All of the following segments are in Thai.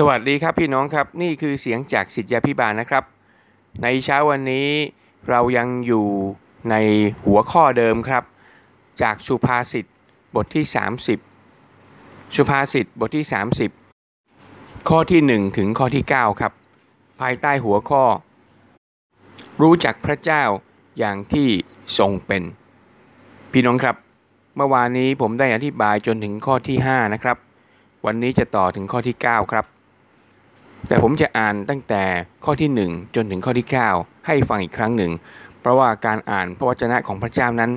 สวัสดีครับพี่น้องครับนี่คือเสียงจากสิทธยาพิบาลนะครับ ในเช้าวันนี้เรายังอยู่ในหัวข้อเดิมครับ จากสุภาษิตบทที่ 30 สุภาษิตบทที่ 30 ข้อที่ 1 ถึงข้อที่ 9 ครับ ภายใต้หัวข้อ รู้จักพระเจ้าอย่างที่ทรงเป็น พี่น้องครับ เมื่อวานนี้ผมได้อธิบายจนถึงข้อที่ 5 นะครับ วันนี้จะต่อถึงข้อที่ 9 ครับ แต่ผมจะอ่านตั้งแต่ข้อที่ 1 จนถึงข้อที่ 9 ให้ฟังอีกครั้งหนึ่ง เพราะว่าการอ่านพระวจนะของพระเจ้านั้น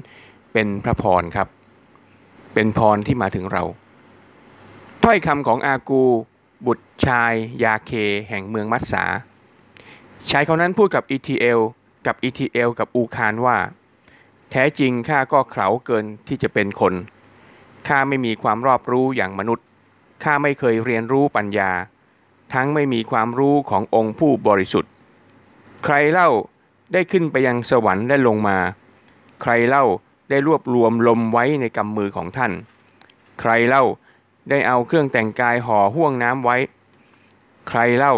เป็นพระพรครับ เป็นพรที่มาถึงเรา ถ้อยคำของอากู บุตรชาย ยาเค แห่งเมืองมัสสา ชายเขานั้นพูดกับอีทีเอลกับอีทีเอลกับอูคานว่า แท้จริงข้าก็เขลาเกินที่จะเป็นคนข้าไม่มีความรอบรู้อย่างมนุษย์ข้าไม่เคยเรียนรู้ปัญญา ทั้งไม่มีความรู้ขององค์ผู้บริสุทธิ์ ใครเล่าได้ขึ้นไปยังสวรรค์และลงมา ใครเล่าได้รวบรวมลมไว้ในกำมือของท่าน ใครเล่าได้เอาเครื่องแต่งกายห่อห่วงน้ำไว้ ใครเล่า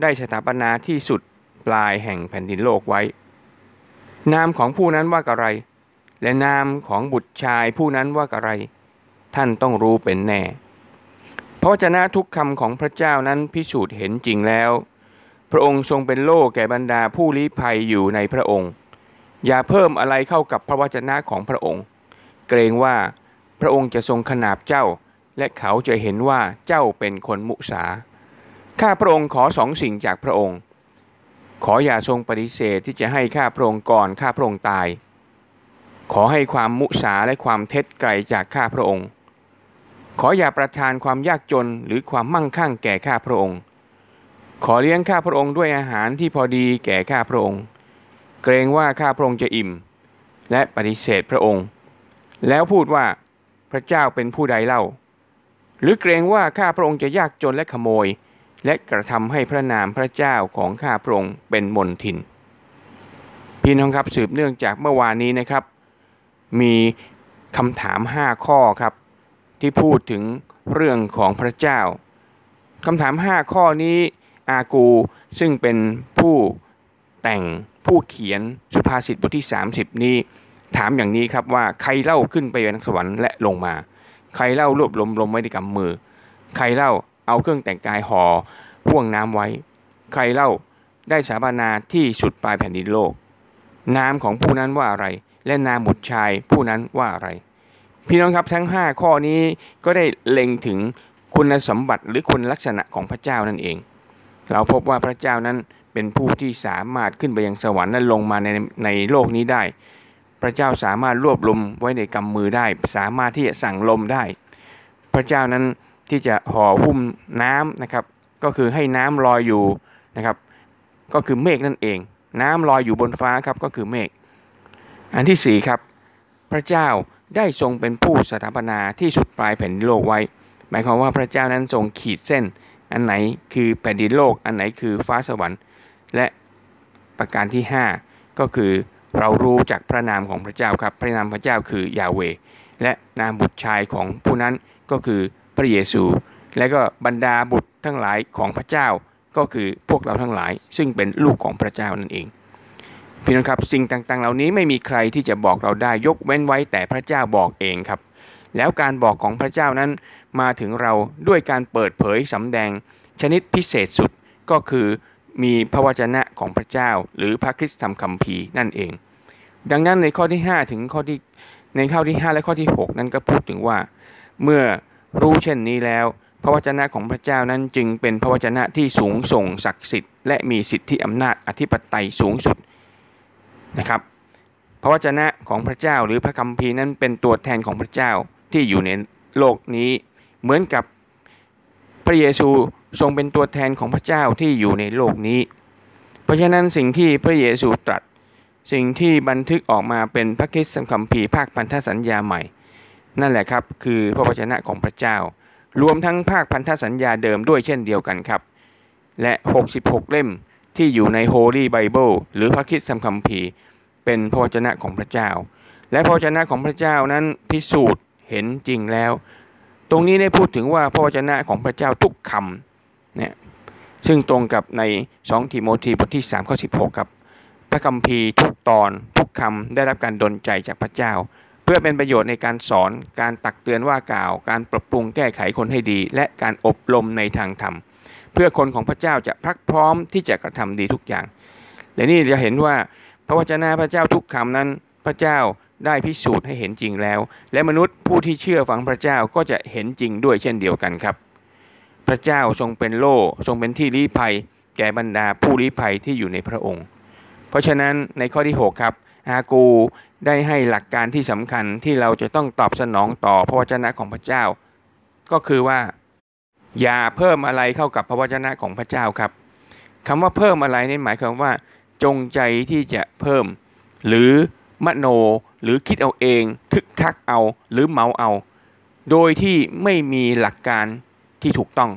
ได้สถาปนาที่สุดปลายแห่งแผ่นดินโลกไว้ นามของผู้นั้นว่ากะไร และนามของบุตรชายผู้นั้นว่ากะไร ท่านต้องรู้เป็นแน่ ราะจะนะทุกคำของพระเจ้านั้นพิสูจน์เห็นจริงแล้ว พระองค์ทรงเป็นโล่แก่บรรดาผู้ลี้ภัยอยู่ในพระองค์ อย่าเพิ่มอะไรเข้ากับพระวจนะของพระองค์ เกรงว่าพระองค์จะทรงขนาบเจ้า และเขาจะเห็นว่าเจ้าเป็นคนมุสา ข้าพระองค์ขอสองสิ่งจากพระองค์ ขออย่าทรงปฏิเสธที่จะให้ข้าพระองค์ก่อนข้าพระองค์ตาย ขอให้ความมุสาและความเท็จไกลจากข้าพระองค์ ขออย่าประทานความยากจนหรือความมั่งคั่งแก่ข้าพระองค์ ขอเลี้ยงข้าพระองค์ด้วยอาหารที่พอดีแก่ข้าพระองค์ เกรงว่าข้าพระองค์จะอิ่ม และปฏิเสธพระองค์ แล้วพูดว่าพระเจ้าเป็นผู้ใดเล่า หรือเกรงว่าข้าพระองค์จะยากจนและขโมย และกระทำให้พระนามพระเจ้าของข้าพระองค์เป็นมนทิน พี่น้องครับสืบเนื่องจากเมื่อวานนี้นะครับ มีคำถาม 5 ข้อครับ ที่พูดถึงเรื่องของพระเจ้าคำถาม 5 ข้อนี้อากูซึ่งเป็นผู้แต่งผู้เขียนสุภาษิตบทที่ 30 นี้ถามอย่างนี้ครับว่าใครเล่าขึ้นไปยังสวรรค์และลงมา ใครเล่ารวบรวมลมไว้ในกำมือ ใครเล่าเอาเครื่องแต่งกายห่อห่วงน้ำไว้ ใครเล่าได้สาบานาที่สุดปลายแผ่นดินโลก นามของผู้นั้นว่าอะไร และนามบุตรชายผู้นั้นว่าอะไร พี่น้องครับทั้ง 5 ข้อนี้ก็ได้เล็งถึงคุณสมบัติหรือคุณลักษณะของพระเจ้านั่นเอง เราพบว่าพระเจ้านั้นเป็นผู้ที่สามารถขึ้นไปยังสวรรค์และลงมาในในโลกนี้ได้ พระเจ้าสามารถรวบลมไว้ในกำมือได้ สามารถที่จะสั่งลมได้ พระเจ้านั้นที่จะห่อหุ้มน้ำนะครับ ก็คือให้น้ำลอยอยู่นะครับ ก็คือเมฆนั่นเอง น้ำลอยอยู่บนฟ้าครับก็คือเมฆอันที่สี่ครับ พระเจ้า ได้ทรงเป็นผู้สถาปนาที่สุดปลายแผ่นดินโลกไว้ หมายความว่าพระเจ้านั้นทรงขีดเส้น อันไหนคือแผ่นดินโลก อันไหนคือฟ้าสวรรค์ และประการที่ 5 ก็คือเรารู้จากพระนามของพระเจ้าครับ พระนามพระเจ้าคือยาเว และนามบุตรชายของผู้นั้นก็คือพระเยซู และก็บรรดาบุตรทั้งหลายของพระเจ้าก็คือพวกเราทั้งหลาย ซึ่งเป็นลูกของพระเจ้านั่นเอง พี่น้องครับสิ่งต่างๆ เหล่านี้ไม่มีใครที่จะบอกเราได้ยกเว้นไว้แต่พระเจ้าบอกเองครับ แล้วการบอกของพระเจ้านั้นมาถึงเราด้วยการเปิดเผยสำแดง ชนิดพิเศษสุดก็คือมีพระวจนะของพระเจ้า หรือพระคริสตธรรมคัมภีร์นั่นเอง ดังนั้นในข้อที่ 5 ถึงข้อที่ในข้อที่ 5 และข้อที่ 6 นั้นก็พูดถึงว่า เมื่อรู้เช่นนี้แล้ว พระวจนะของพระเจ้านั้นจึงเป็นพระวจนะที่สูงส่งศักดิ์สิทธิ์และมีสิทธิอำนาจอธิปไตยสูงสุด นะครับพระวจนะของพระเจ้าหรือพระคัมภีร์นั้นเป็นตัวแทนของพระเจ้าที่อยู่ในโลกนี้ เหมือนกับพระเยซูทรงเป็นตัวแทนของพระเจ้าที่อยู่ในโลกนี้ เพราะฉะนั้นสิ่งที่พระเยซูตรัส สิ่งที่บันทึกออกมาเป็นพระคริสตคัมภีร์ภาคพันธสัญญาใหม่ นั่นแหละครับคือพระวจนะของพระเจ้า รวมทั้งภาคพันธสัญญาเดิมด้วยเช่นเดียวกันครับ และ 66 เล่ม ที่อยู่ใน Holy Bible หรือพระคริสตคัมภีร์ เป็นพระวจนะของพระเจ้า และพระวจนะของพระเจ้านั้นพิสูจน์เห็นจริงแล้ว ตรงนี้ได้พูดถึงว่าพระวจนะของพระเจ้าทุกคำเนี่ยซึ่งตรงกับใน 2 ทิโมธีบทที่3ข้อ16ครับพระคัมภีร์ทุกตอนทุกคำได้รับการดลใจจากพระเจ้า เพื่อเป็นประโยชน์ในการสอนการตักเตือนว่ากล่าว การปรับปรุงแก้ไขคนให้ดี และการอบรมในทางธรรม เพื่อคนของพระเจ้าจะพรักพร้อมที่จะกระทำดีทุกอย่าง และนี่จะเห็นว่าพระวจนะพระเจ้าทุกคำนั้นพระเจ้าได้พิสูจน์ให้เห็นจริงแล้ว และมนุษย์ผู้ที่เชื่อฟังพระเจ้าก็จะเห็นจริงด้วยเช่นเดียวกันครับ พระเจ้าทรงเป็นโล่ทรงเป็นที่ลี้ภัย แก่บรรดาผู้ลี้ภัยที่อยู่ในพระองค์ เพราะฉะนั้นในข้อที่ 6 ครับอากูได้ให้หลักการที่สำคัญที่เราจะต้องตอบสนองต่อพระวจนะของพระเจ้า ก็คือว่า อย่าเพิ่มอะไรเข้ากับพระวจนะของพระเจ้าครับคำว่าเพิ่มอะไรนี่หมายความว่า จงใจที่จะเพิ่ม หรือมโนหรือคิดเอาเอง ทึกทักเอาหรือเมาเอา โดยที่ไม่มีหลักการที่ถูกต้อง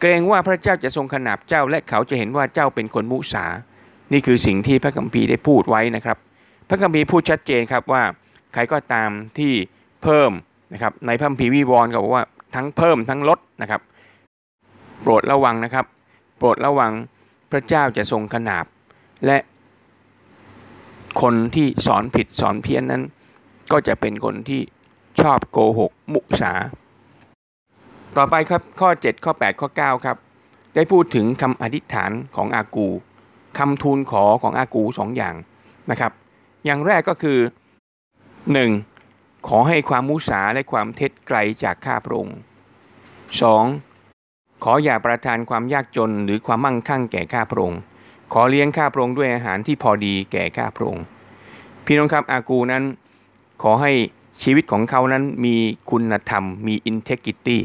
เกรงว่าพระเจ้าจะทรงขนาบเจ้าและเขาจะเห็นว่าเจ้าเป็นคนมุสา นี่คือสิ่งที่พระคัมภีร์ได้พูดไว้นะครับ พระคัมภีร์พูดชัดเจนครับว่า ใครก็ตามที่เพิ่มนะครับในพระคัมภีร์วิวรณ์ก็บอกว่า ทั้งเพิ่มทั้งลดนะครับ โปรดระวังนะครับ โปรดระวังพระเจ้าจะทรงขนาบ และคนที่สอนผิดสอนเพี้ยนนั้น ก็จะเป็นคนที่ชอบโกหก มุสา ต่อไปครับข้อ 7 ข้อ 8 ข้อ 9 ครับ ได้พูดถึงคำอธิษฐานของอากูคำทูลขอของอากูสองอย่างนะครับ อย่างแรกก็คือ 1. ขอให้ความมุสาและความเท็จไกลจากข้าพระองค์ 2. ขออย่าประทานความยากจนหรือความมั่งคั่งแก่ข้าพระองค์ ขอเลี้ยงข้าพระองค์ด้วยอาหารที่พอดีแก่ข้าพระองค์ พี่น้องครับอากูนั้น ขอให้ชีวิตของเขานั้นมีคุณธรรม มี integrity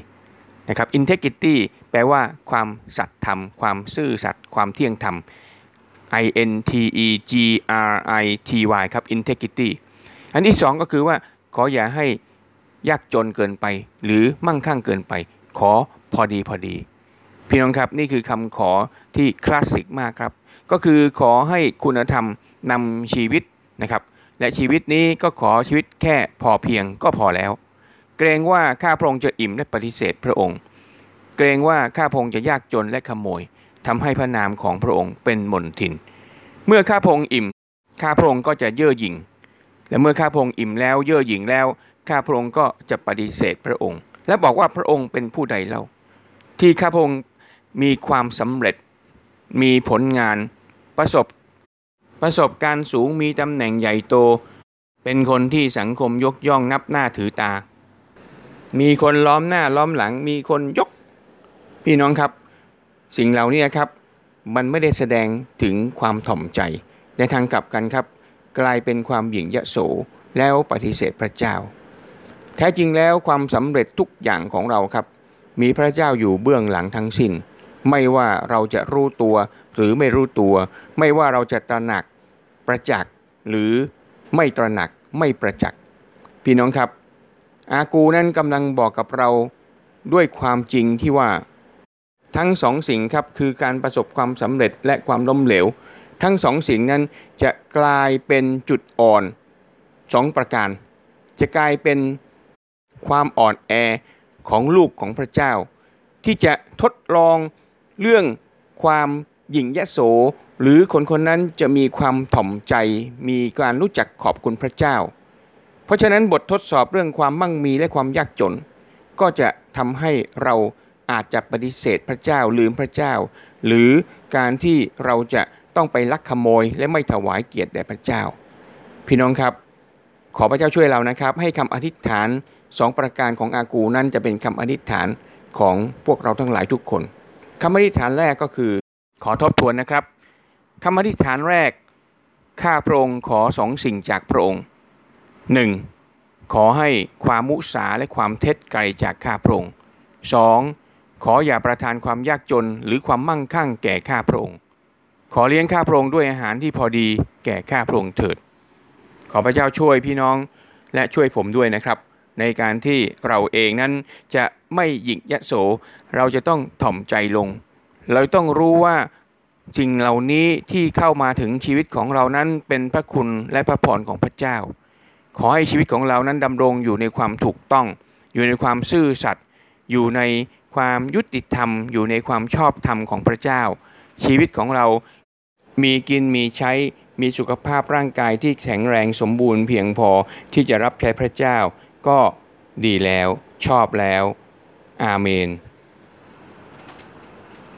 นะครับ integrity แปลว่าความสัตย์ธรรม ความซื่อสัตย์ ความเที่ยงธรรม I N T E G R I T Y ครับ integrity อันที่สองก็คือว่า ขออย่าให้ยากจนเกินไป หรือมั่งคั่งเกินไป ขอพอดีพอดี พี่น้องครับนี่คือคำขอที่คลาสสิกมากครับ ก็คือขอให้คุณธรรมนำชีวิตนะครับและชีวิตนี้ก็ขอชีวิตแค่พอเพียงก็พอแล้ว เกรงว่าข้าพระองค์จะอิ่มและปฏิเสธพระองค์ เกรงว่าข้าพระองค์จะยากจนและขโมยทำให้พระนามของพระองค์เป็นมนทิน เมื่อข้าพระองค์อิ่ม ข้าพระองค์ก็จะเย่อหยิ่ง และเมื่อข้าพระองค์อิ่มแล้วเย่อหยิ่งแล้ว ข้าพระองค์ก็จะปฏิเสธพระองค์ และบอกว่าพระองค์เป็นผู้ใดเล่า ที่ข้าพระองค์มีความสำเร็จ มีผลงานประสบ ประสบการณ์สูงมีตำแหน่งใหญ่โต เป็นคนที่สังคมยกย่องนับหน้าถือตา มีคนล้อมหน้าล้อมหลัง มีคนยก พี่น้องครับ สิ่งเหล่านี้ครับ มันไม่ได้แสดงถึงความถ่อมใจในทางกลับกันครับ กลายเป็นความหยิ่งยโสแล้วปฏิเสธพระเจ้า แท้จริงแล้วความสำเร็จทุกอย่างของเราครับ มีพระเจ้าอยู่เบื้องหลังทั้งสิน้น ไม่ว่าเราจะรู้ตัวหรือไม่รู้ตัว ไม่ว่าเราจะตระหนักประจักษ์หรือไม่ตระหนักไม่ประจักษ์พี่น้องครับ อากูนั้นกำลังบอกกับเราด้วยความจริงที่ว่า ทั้งสองสิ่งครับคือการประสบความสำเร็จและความล้มเหลว ทั้งสองสิ่งนั้นจะกลายเป็นจุดอ่อนสองประการ จะกลายเป็นความอ่อนแอของลูกของพระเจ้า ที่จะทดลองเรื่องความหยิ่งยโส หรือคนคนนั้นจะมีความถ่อมใจมีการรู้จักขอบคุณพระเจ้า เพราะฉะนั้นบททดสอบเรื่องความมั่งมีและความยากจน ก็จะทำให้เราอาจจะปฏิเสธพระเจ้าลืมพระเจ้า หรือการที่เราจะ ต้องไปลักขโมยและไม่ถวายเกียรติแด่พระเจ้า พี่น้องครับ ขอพระเจ้าช่วยเรานะครับ ให้คำอธิษฐานสองประการของอากูนั้นจะเป็นคำอธิษฐานของพวกเราทั้งหลายทุกคนคำอธิษฐานแรกก็คือ ขอทบทวนนะครับคำอธิษฐานแรกข้าพระองค์ขอสองสิ่งจากพระองค์หนึ่งขอให้ความมุสาและความเท็จไกลจากข้าพระองค์สองขออย่าประทานความยากจนหรือความมั่งคั่งแก่ข้าพระองค์ ขอเลี้ยงข้าพระองค์ด้วยอาหารที่พอดีแก่ข้าพระองค์เถิด ขอพระเจ้าช่วยพี่น้องและช่วยผมด้วยนะครับ ในการที่เราเองนั้นจะไม่หยิ่งยโส เราจะต้องถ่อมใจลง เราต้องรู้ว่าสิ่งเหล่านี้ที่เข้ามาถึงชีวิตของเรานั้นเป็นพระคุณและพระพรของพระเจ้า ขอให้ชีวิตของเรานั้นดำรงอยู่ในความถูกต้อง อยู่ในความซื่อสัตย์อยู่ในความยุติธรรม อยู่ในความชอบธรรมของพระเจ้า ชีวิตของเรา มีกินมีใช้มีสุขภาพร่างกายที่แข็งแรงสมบูรณ์เพียงพอที่จะรับใช้พระเจ้า ก็ดีแล้วชอบแล้ว อาเมน